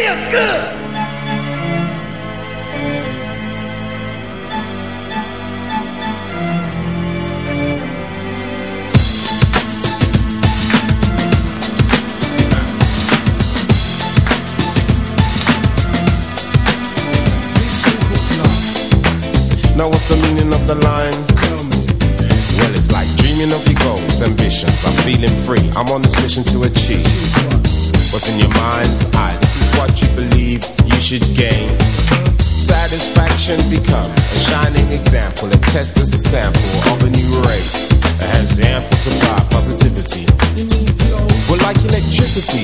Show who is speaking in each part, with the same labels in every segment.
Speaker 1: real good.
Speaker 2: Now what's the meaning of the line? Well, it's like dreaming of your goals, ambitions. I'm feeling free. I'm on this mission to achieve. What's in your mind's eye? What you believe you should gain. Satisfaction become a shining example, a test as a sample of a new race that has ample supply positivity. Well, like electricity,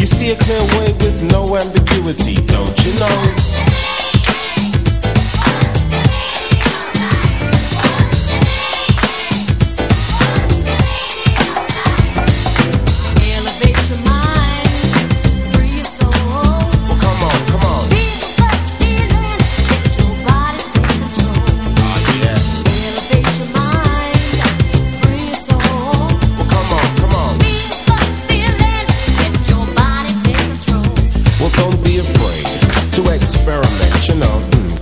Speaker 2: you see a clear way with no ambiguity, don't you know?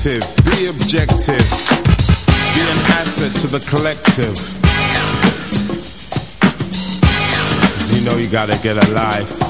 Speaker 2: Selective, be objective, be an asset to the collective. So you know you gotta get a life.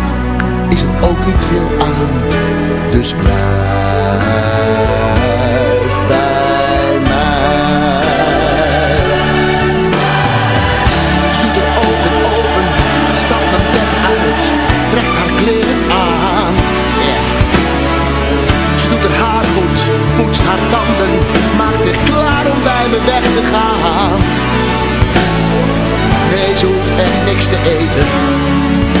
Speaker 3: is er ook niet veel aan. Dus blijf bij mij. Stoet er ogen open, stapt mijn bed uit, trekt haar kleren aan. Ze doet haar haar goed, poetst haar tanden, maakt zich klaar om bij me weg te gaan. Nee, ze echt niks te eten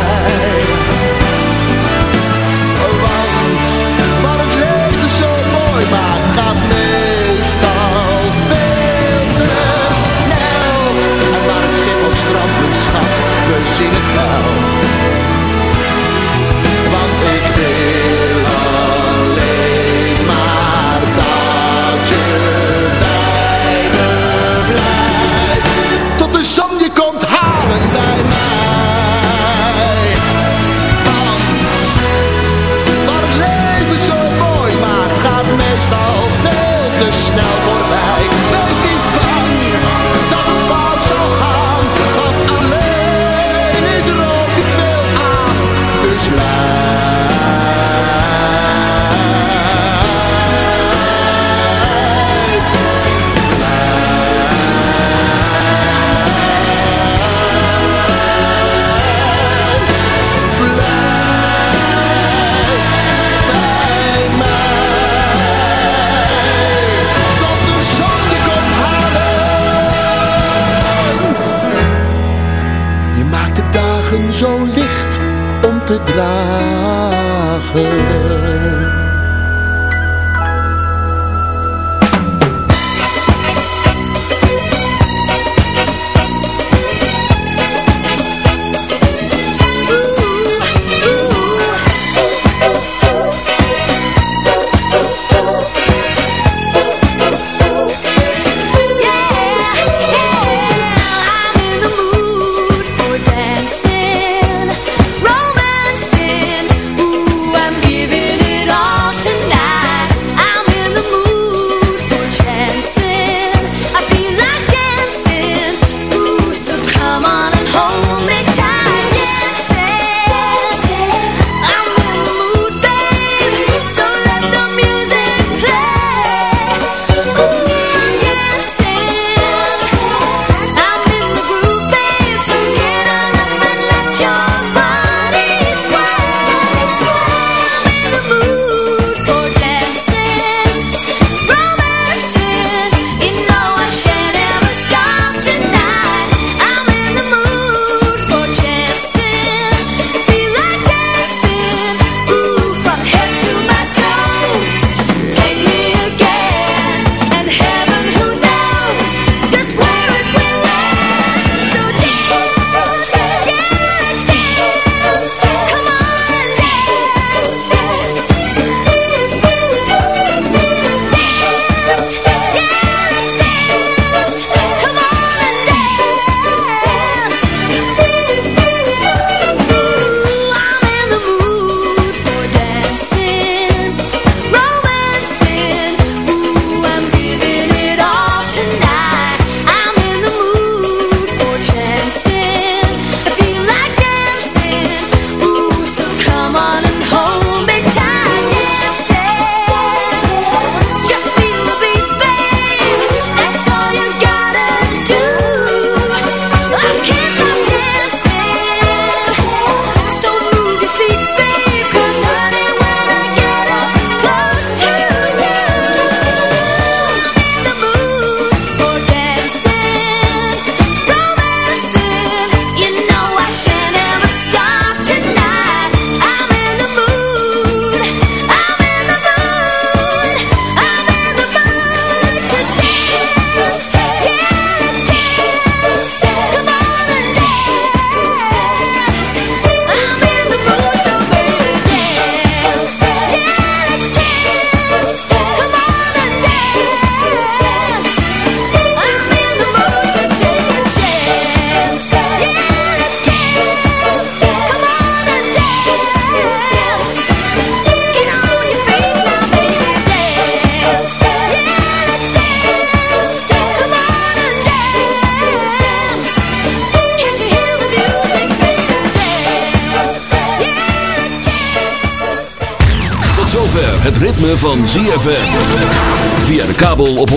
Speaker 1: ZFM. Via de kabel op 104.5.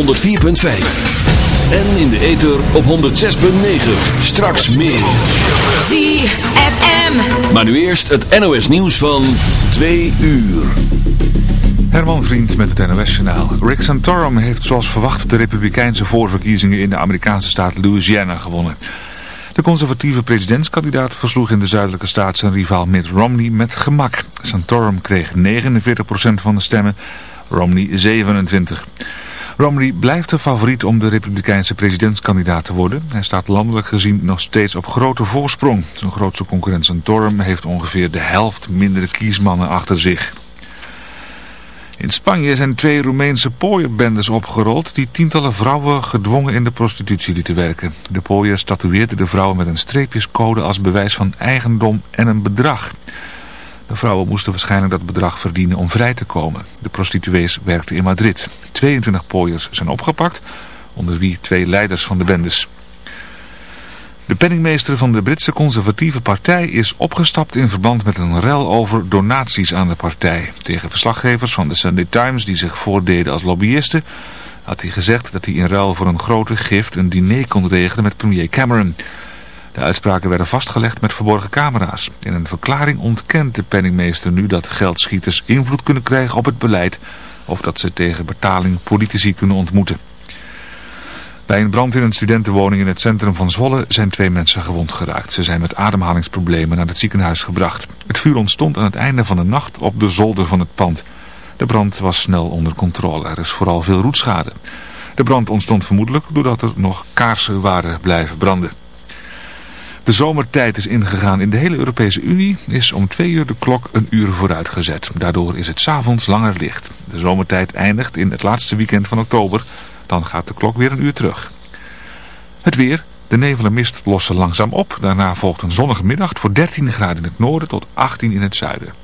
Speaker 1: En in de ether op 106.9. Straks meer.
Speaker 4: ZFM.
Speaker 1: Maar nu eerst het NOS nieuws van 2 uur.
Speaker 5: Herman Vriend met het NOS-journaal. Rick Santorum heeft zoals verwacht de republikeinse voorverkiezingen in de Amerikaanse staat Louisiana gewonnen. De conservatieve presidentskandidaat versloeg in de zuidelijke staat zijn rivaal Mitt Romney met gemak. Santorum kreeg 49% van de stemmen, Romney 27%. Romney blijft de favoriet om de republikeinse presidentskandidaat te worden. Hij staat landelijk gezien nog steeds op grote voorsprong. Zijn grootste concurrent Santorum heeft ongeveer de helft mindere kiesmannen achter zich. In Spanje zijn twee Roemeense pooierbendes opgerold die tientallen vrouwen gedwongen in de prostitutie lieten werken. De pooiers statueerden de vrouwen met een streepjescode als bewijs van eigendom en een bedrag. De vrouwen moesten waarschijnlijk dat bedrag verdienen om vrij te komen. De prostituees werkten in Madrid. 22 pooiers zijn opgepakt, onder wie twee leiders van de bendes. De penningmeester van de Britse conservatieve partij is opgestapt in verband met een rel over donaties aan de partij. Tegen verslaggevers van de Sunday Times die zich voordeden als lobbyisten had hij gezegd dat hij in ruil voor een grote gift een diner kon regelen met premier Cameron. De uitspraken werden vastgelegd met verborgen camera's. In een verklaring ontkent de penningmeester nu dat geldschieters invloed kunnen krijgen op het beleid of dat ze tegen betaling politici kunnen ontmoeten. Bij een brand in een studentenwoning in het centrum van Zwolle zijn twee mensen gewond geraakt. Ze zijn met ademhalingsproblemen naar het ziekenhuis gebracht. Het vuur ontstond aan het einde van de nacht op de zolder van het pand. De brand was snel onder controle. Er is vooral veel roetschade. De brand ontstond vermoedelijk doordat er nog kaarsen waren blijven branden. De zomertijd is ingegaan in de hele Europese Unie, is om twee uur de klok een uur vooruit gezet. Daardoor is het s'avonds langer licht. De zomertijd eindigt in het laatste weekend van oktober. Dan gaat de klok weer een uur terug. Het weer. De nevel en mist lossen langzaam op. Daarna volgt een zonnige middag voor 13 graden in het noorden tot 18 in het zuiden.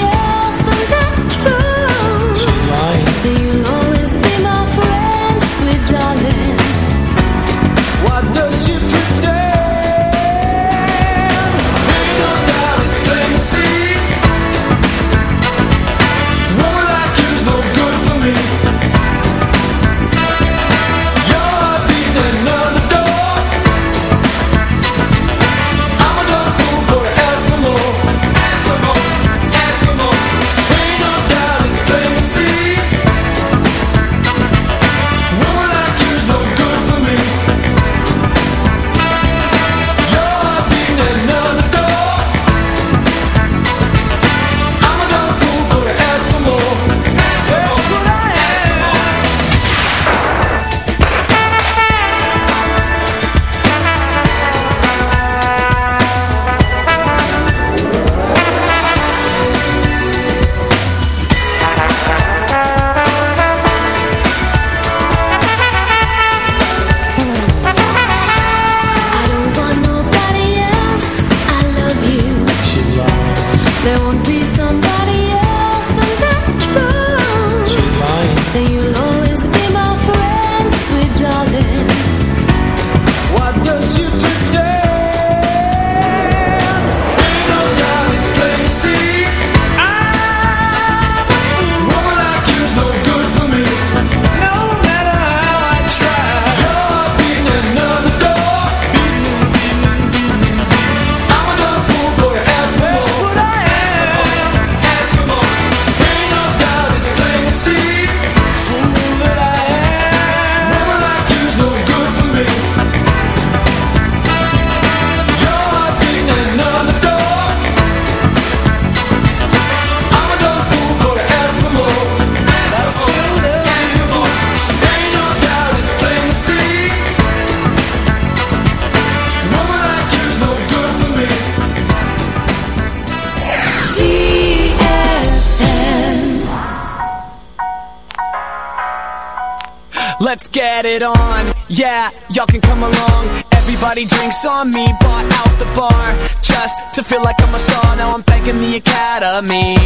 Speaker 6: had it on. Yeah, y'all can come along. Everybody drinks on me Bought out the bar Just to feel like I'm a star. Now I'm thanking the Academy.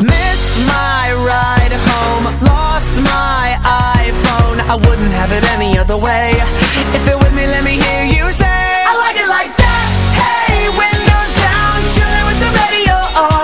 Speaker 6: Missed my ride home Lost my iPhone. I wouldn't have it any other way. If you're with me, let me hear you say I like it like that. Hey, windows down Chilling with the radio on.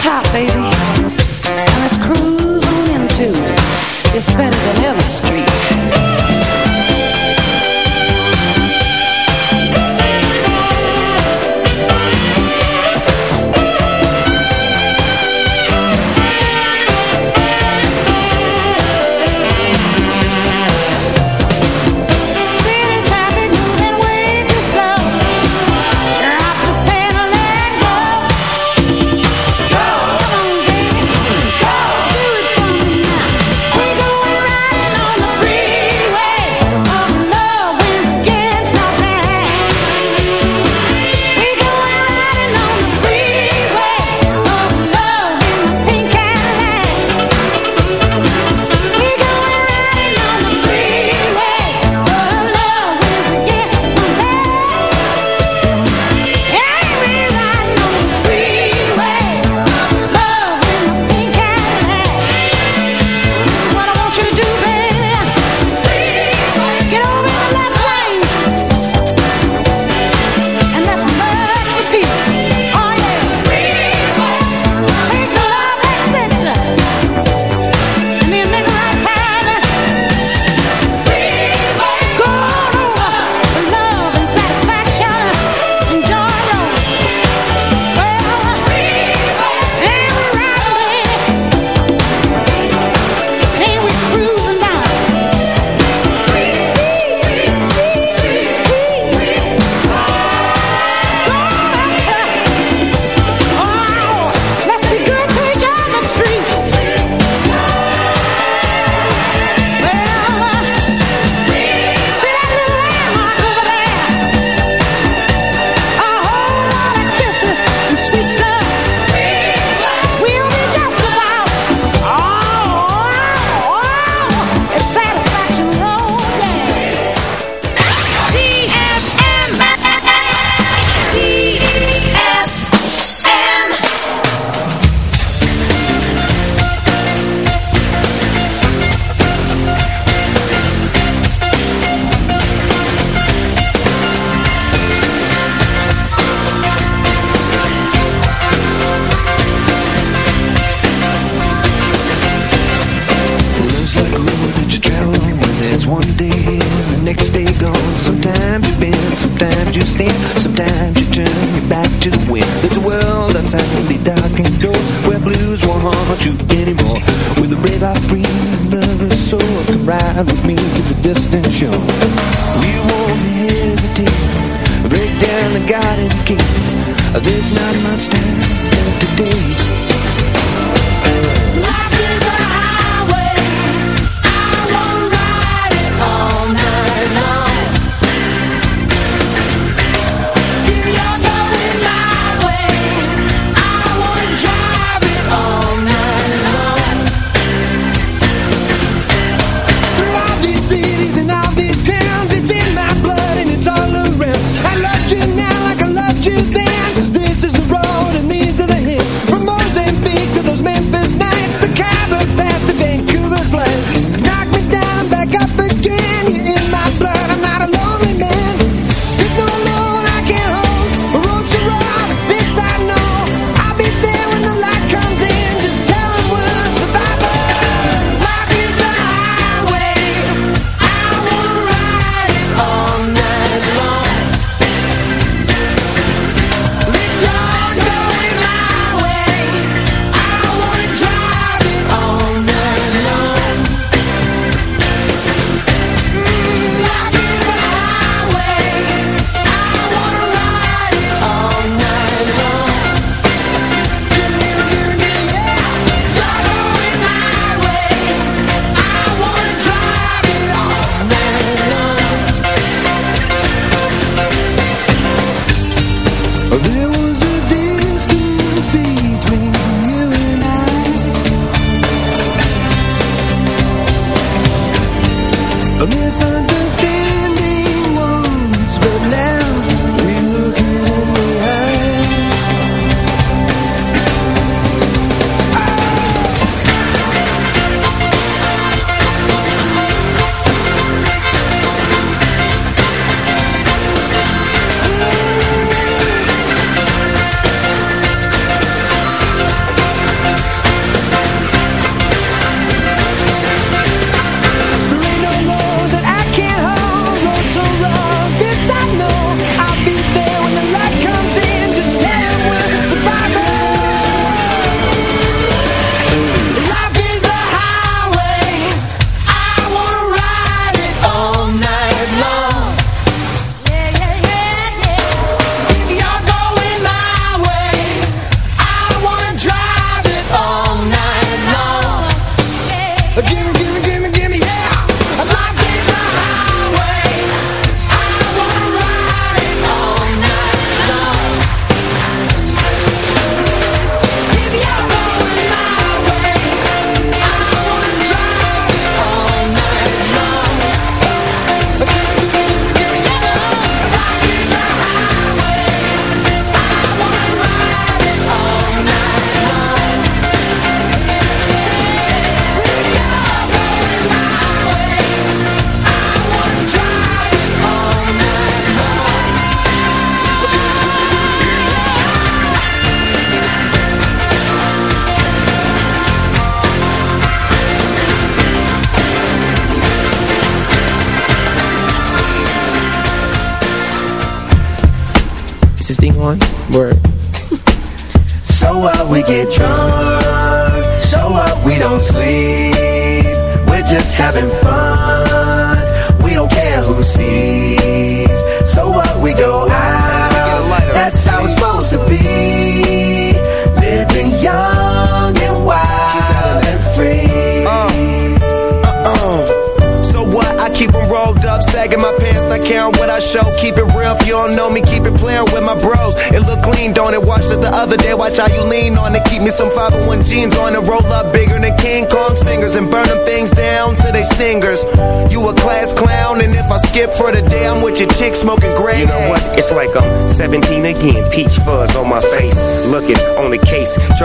Speaker 7: top, baby.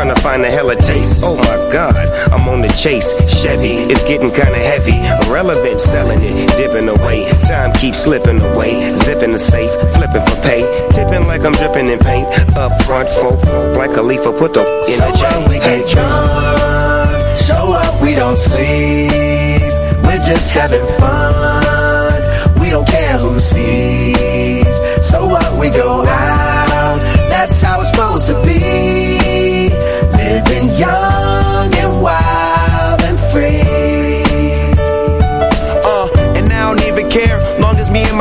Speaker 2: Trying to find a hella taste. Oh my god, I'm on the chase. Chevy is getting kinda heavy. Irrelevant, selling it, dipping away. Time keeps slipping away. Zipping the safe, flipping for pay. Tipping like I'm dripping in paint. Up front, folk, like a leaf, put the in
Speaker 8: So
Speaker 2: a
Speaker 8: what
Speaker 2: chain.
Speaker 8: we get drunk, so what we don't sleep. We're just having fun, we don't care who sees. So what we go out, that's how it's supposed to be. Living young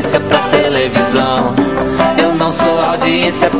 Speaker 9: audiência pra televisão. Eu não sou audiência pra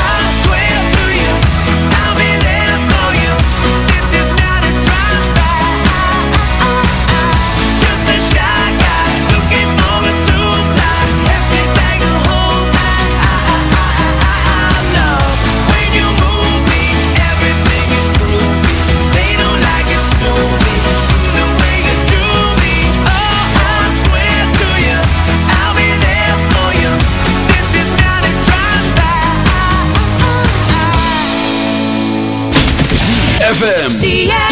Speaker 1: ZFM.